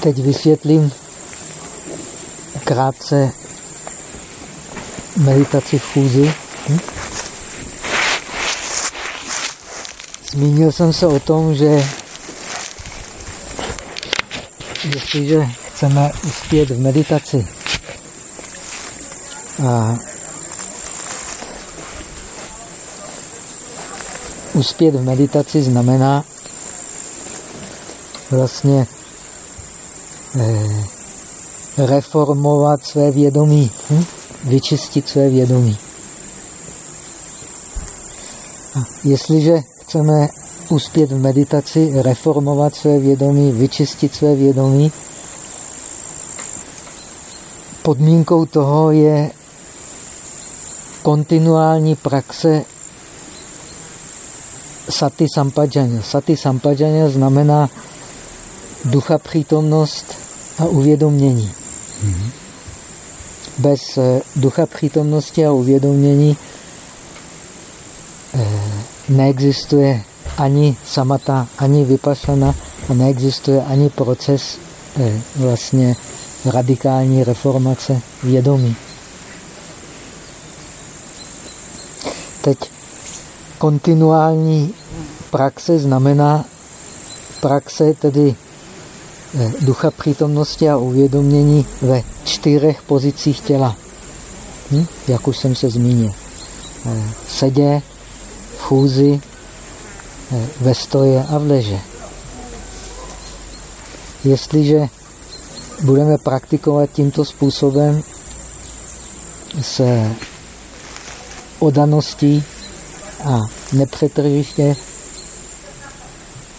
Teď vysvětlím krátce meditaci v chůzi. Hm? Zmínil jsem se o tom, že jestliže chceme uspět v meditaci a uspět v meditaci znamená vlastně reformovat své vědomí, hm? vyčistit své vědomí. A jestliže chceme uspět v meditaci, reformovat své vědomí, vyčistit své vědomí, podmínkou toho je kontinuální praxe sati sampajanya. Sati sampajanya znamená ducha přítomnost a uvědomění. -hmm. Bez eh, ducha přítomnosti a uvědomění eh, neexistuje ani samata, ani vypašana a neexistuje ani proces eh, vlastně radikální reformace vědomí. Teď kontinuální praxe znamená praxe tedy ducha přítomnosti a uvědomění ve čtyřech pozicích těla. Hm? Jak už jsem se zmínil. Eh, sedě, v chůzi, eh, ve stoje a v leže. Jestliže budeme praktikovat tímto způsobem s odaností a nepřetržiště,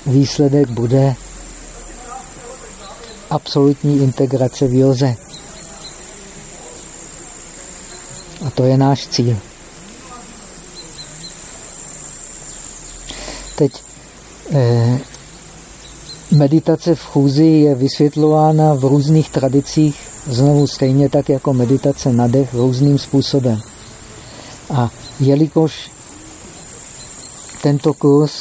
výsledek bude absolutní integrace v joze. A to je náš cíl. Teď eh, meditace v chůzi je vysvětlována v různých tradicích, znovu stejně tak jako meditace na dech, různým způsobem. A jelikož tento kurz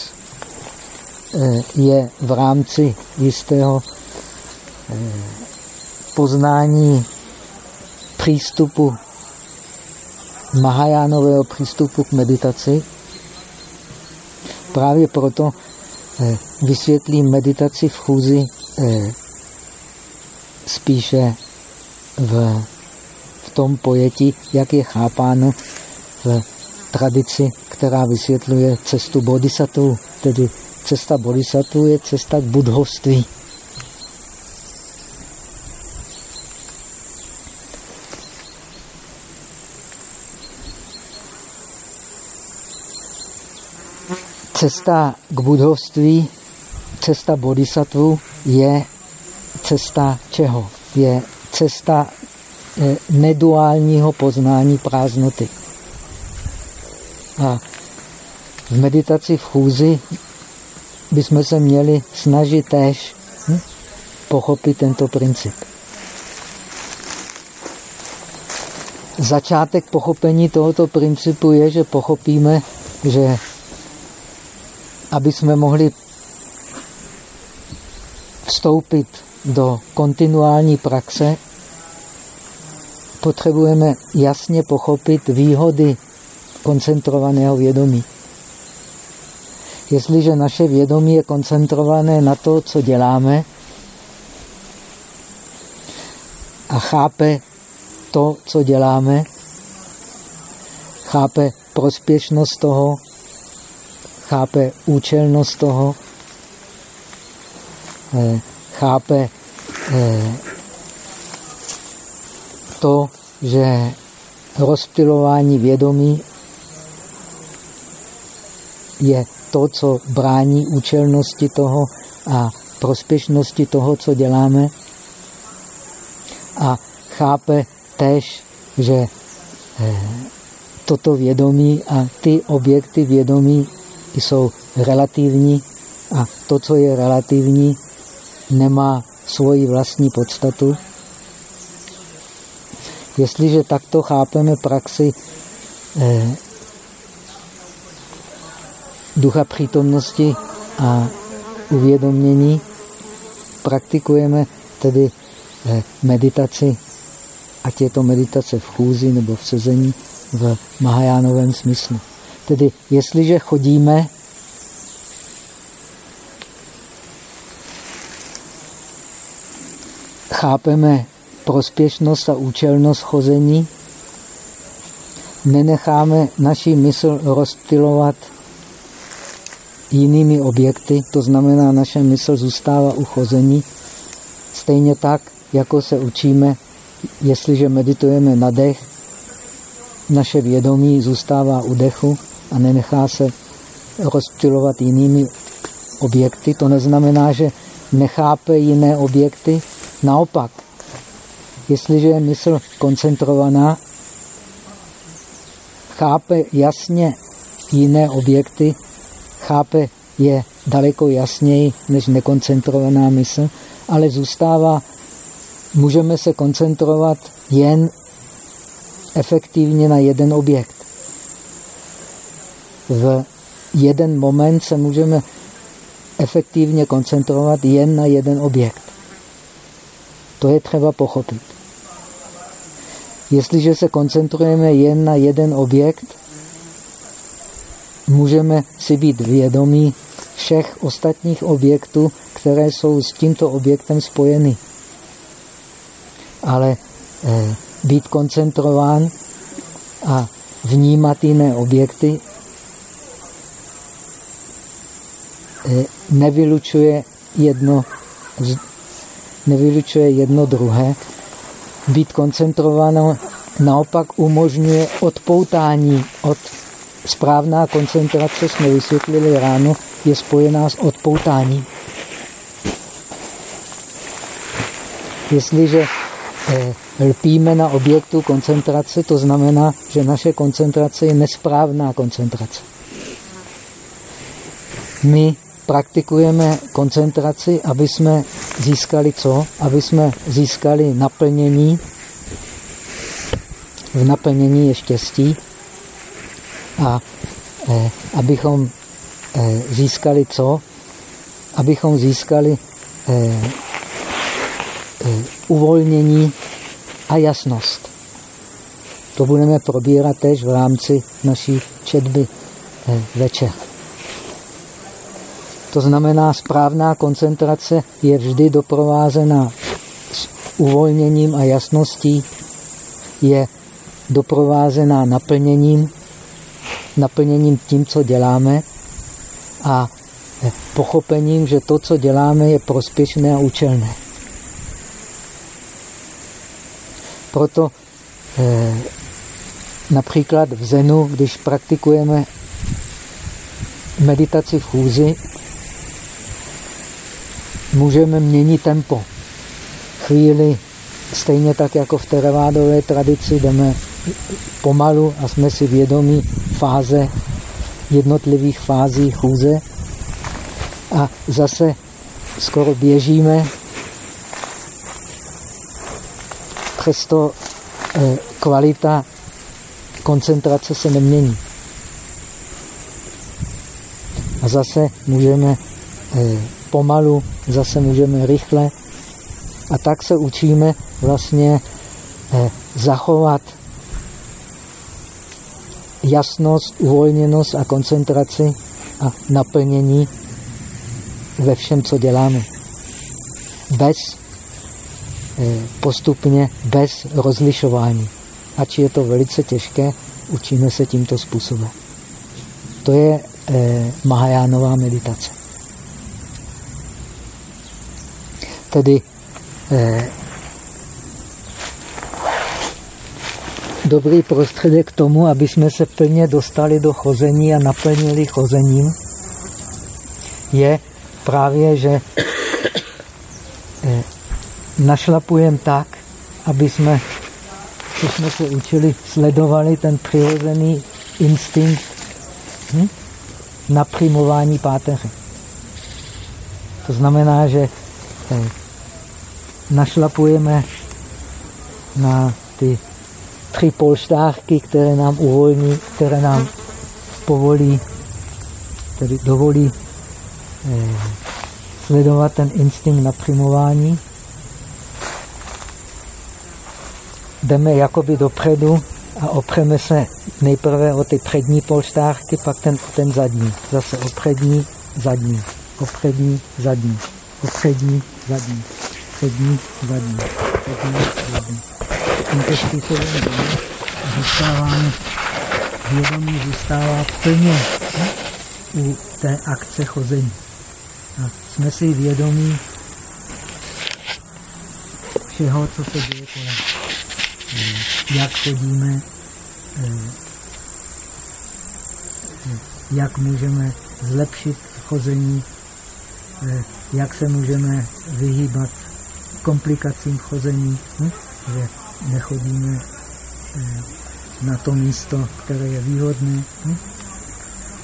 eh, je v rámci jistého poznání přístupu Mahajánového přístupu k meditaci. Právě proto eh, vysvětlím meditaci v chůzi spíše v, v tom pojetí, jak je chápáno v tradici, která vysvětluje cestu bodhisattva, tedy cesta bodhisattva je cesta k budhovství. Cesta k budhovství, cesta bodhisattva je cesta čeho? Je cesta eh, neduálního poznání prázdnoty. A v meditaci v chůzi bychom se měli snažit též hm, pochopit tento princip. Začátek pochopení tohoto principu je, že pochopíme, že aby jsme mohli vstoupit do kontinuální praxe, potřebujeme jasně pochopit výhody koncentrovaného vědomí. Jestliže naše vědomí je koncentrované na to, co děláme a chápe to, co děláme, chápe prospěšnost toho, chápe účelnost toho, eh, chápe eh, to, že rozptilování vědomí je to, co brání účelnosti toho a prospěšnosti toho, co děláme. A chápe tež, že eh, toto vědomí a ty objekty vědomí jsou relativní a to, co je relativní, nemá svoji vlastní podstatu. Jestliže takto chápeme praxi eh, ducha přítomnosti a uvědomění, praktikujeme tedy eh, meditaci, ať je to meditace v chůzi nebo v sezení, v Mahajánovém smyslu. Tedy jestliže chodíme chápeme prospěšnost a účelnost chození, nenecháme naši mysl rozptilovat jinými objekty, to znamená, naše mysl zůstává u chození. Stejně tak, jako se učíme, jestliže meditujeme na dech, naše vědomí zůstává u dechu a nenechá se rozptilovat jinými objekty. To neznamená, že nechápe jiné objekty. Naopak, jestliže je mysl koncentrovaná, chápe jasně jiné objekty, chápe je daleko jasněji než nekoncentrovaná mysl, ale zůstává, můžeme se koncentrovat jen efektivně na jeden objekt. V jeden moment se můžeme efektivně koncentrovat jen na jeden objekt. To je třeba pochopit. Jestliže se koncentrujeme jen na jeden objekt, můžeme si být vědomí všech ostatních objektů, které jsou s tímto objektem spojeny. Ale eh, být koncentrován a vnímat jiné objekty eh, nevylučuje jedno, nevylučuje jedno druhé. Být koncentrováno naopak umožňuje odpoutání od správná koncentrace, jsme vysvětlili ráno, je spojená s odpoutáním. Jestliže eh, lpíme na objektu koncentrace, to znamená, že naše koncentrace je nesprávná koncentrace. My praktikujeme koncentraci, aby jsme získali co? Aby jsme získali naplnění. V naplnění je štěstí. A eh, abychom eh, získali co? Abychom získali eh, eh, uvolnění a jasnost. To budeme probírat tež v rámci naší četby eh, večer. To znamená, správná koncentrace je vždy doprovázena s uvolněním a jasností, je doprovázená naplněním naplněním tím, co děláme a pochopením, že to, co děláme, je prospěšné a účelné. Proto eh, například v Zenu, když praktikujeme meditaci v chůzi, můžeme měnit tempo. Chvíli, stejně tak jako v teravádové tradici, jdeme pomalu a jsme si vědomí fáze, jednotlivých fází chůze a zase skoro běžíme, přesto eh, kvalita koncentrace se nemění. A zase můžeme eh, pomalu, zase můžeme rychle. A tak se učíme vlastně eh, zachovat jasnost, uvolněnost a koncentraci a naplnění ve všem, co děláme. Bez eh, postupně, bez rozlišování. Ač je to velice těžké, učíme se tímto způsobem. To je eh, Mahajánová meditace. Tedy eh, dobrý prostředek k tomu, aby jsme se plně dostali do chození a naplnili chozením, je právě, že eh, našlapujeme tak, aby jsme, co jsme se učili, sledovali ten přirozený instinkt hm? naprimování páteře. To znamená, že eh, našlapujeme na ty tři polštářky, které nám uvolní, které nám povolí, tedy dovolí eh, sledovat ten instinkt naprimování. jdeme jakoby dopředu a opřeme se nejprve o ty přední polštárky, pak ten, ten zadní. Zase o přední, zadní, o přední, zadní, přední, zadní, přední, zadní, přední, zadní. Tímto způsobem zůstáváme, vědomí zůstává plně u té akce chození. A jsme si vědomí všeho, co se děje kolem. Jak chodíme, jak můžeme zlepšit chození, jak se můžeme vyhýbat komplikacím v chození, hm? že nechodíme na to místo, které je výhodné. Hm?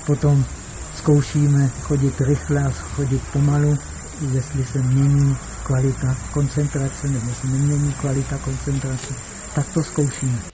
Potom zkoušíme chodit rychle a chodit pomalu, jestli se mění kvalita koncentrace, nebo se nemění kvalita koncentrace, tak to zkoušíme.